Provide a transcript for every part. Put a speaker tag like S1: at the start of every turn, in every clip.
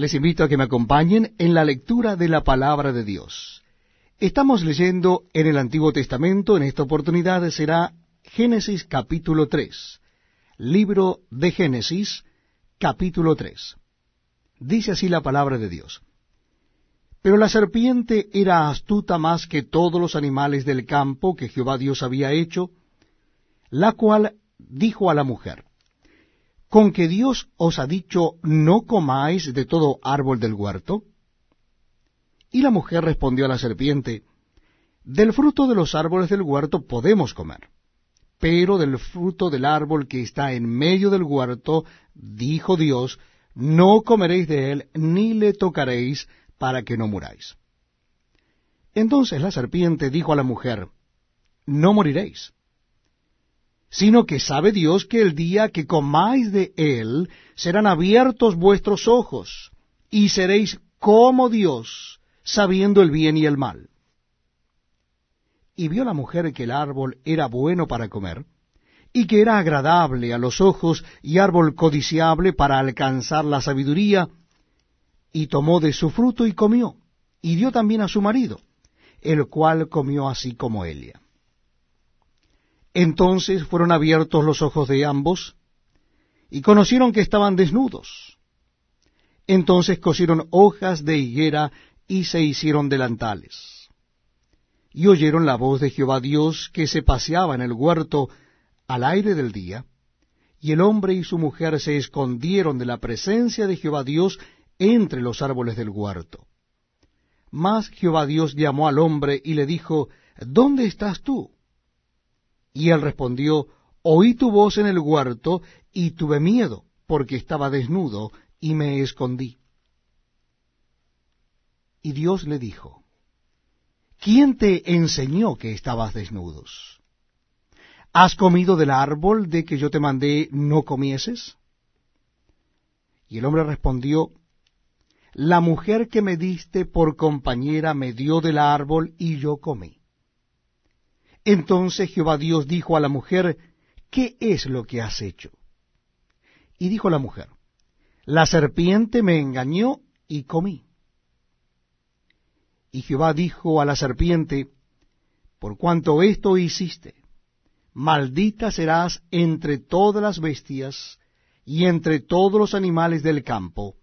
S1: Les invito a que me acompañen en la lectura de la palabra de Dios. Estamos leyendo en el Antiguo Testamento, en esta oportunidad será Génesis capítulo 3. Libro de Génesis capítulo 3. Dice así la palabra de Dios. Pero la serpiente era astuta más que todos los animales del campo que Jehová Dios había hecho, la cual dijo a la mujer, ¿con que Dios os ha dicho, no comáis de todo árbol del huerto? Y la mujer respondió a la serpiente, Del fruto de los árboles del huerto podemos comer, pero del fruto del árbol que está en medio del huerto, dijo Dios, no comeréis de él, ni le tocaréis, para que no muráis. Entonces la serpiente dijo a la mujer, No moriréis, sino que sabe Dios que el día que comáis de él serán abiertos vuestros ojos, y seréis como Dios, sabiendo el bien y el mal. Y vio la mujer que el árbol era bueno para comer, y que era agradable a los ojos y árbol codiciable para alcanzar la sabiduría, y tomó de su fruto y comió, y dio también a su marido, el cual comió así como ella. Entonces fueron abiertos los ojos de ambos, y conocieron que estaban desnudos. Entonces cosieron hojas de higuera y se hicieron delantales. Y oyeron la voz de Jehová Dios que se paseaba en el huerto al aire del día, y el hombre y su mujer se escondieron de la presencia de Jehová Dios entre los árboles del huerto. Mas Jehová Dios llamó al hombre y le dijo, ¿Dónde estás tú? Y él respondió, Oí tu voz en el huerto y tuve miedo, porque estaba desnudo y me escondí. Y Dios le dijo, ¿quién te enseñó que estabas desnudos? ¿Has comido del árbol de que yo te mandé no comieses? Y el hombre respondió, la mujer que me diste por compañera me dio del árbol y yo comí. Entonces Jehová Dios dijo a la mujer, ¿qué es lo que has hecho? Y dijo la mujer, la serpiente me engañó y comí. Y Jehová dijo a la serpiente, por cuanto esto hiciste, maldita serás entre todas las bestias y entre todos los animales del campo,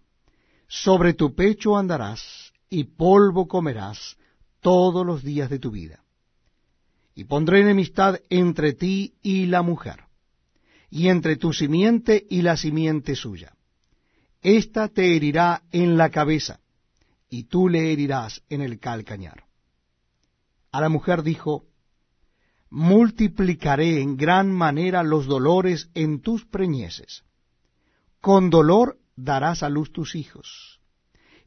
S1: sobre tu pecho andarás y polvo comerás todos los días de tu vida. Y pondré enemistad entre ti y la mujer, y entre tu simiente y la simiente suya. Esta te herirá en la cabeza, y tú le herirás en el calcañar. A la mujer dijo, multiplicaré en gran manera los dolores en tus preñeces. Con dolor darás a luz tus hijos.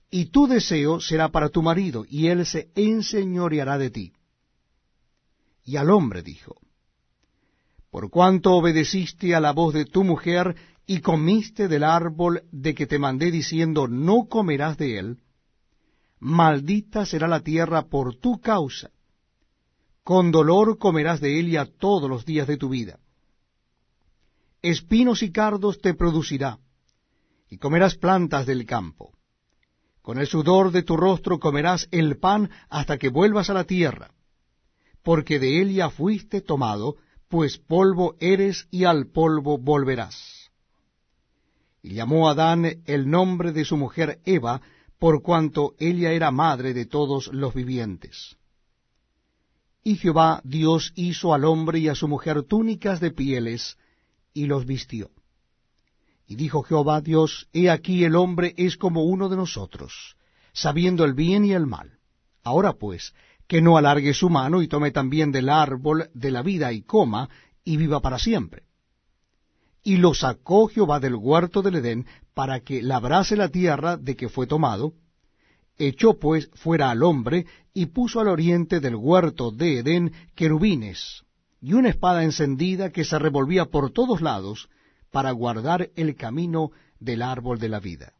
S1: Y tu deseo será para tu marido, y él se enseñoreará de ti. Y al hombre dijo, Por cuanto obedeciste a la voz de tu mujer, y comiste del árbol de que te mandé diciendo, no comerás de él, maldita será la tierra por tu causa. Con dolor comerás de ella todos los días de tu vida. Espinos y cardos te producirá y comerás plantas del campo. Con el sudor de tu rostro comerás el pan hasta que vuelvas a la tierra, porque de él fuiste tomado, pues polvo eres y al polvo volverás. Y llamó Adán el nombre de su mujer Eva, por cuanto ella era madre de todos los vivientes. Y Jehová Dios hizo al hombre y a su mujer túnicas de pieles, y los vistió. Y dijo Jehová Dios, He aquí el hombre es como uno de nosotros, sabiendo el bien y el mal. Ahora pues, que no alargue su mano y tome también del árbol de la vida y coma, y viva para siempre. Y lo sacó Jehová del huerto del Edén para que labrase la tierra de que fue tomado. Echó pues fuera al hombre y puso al oriente del huerto de Edén querubines y una espada encendida que se revolvía por todos lados para guardar el camino del árbol de la vida.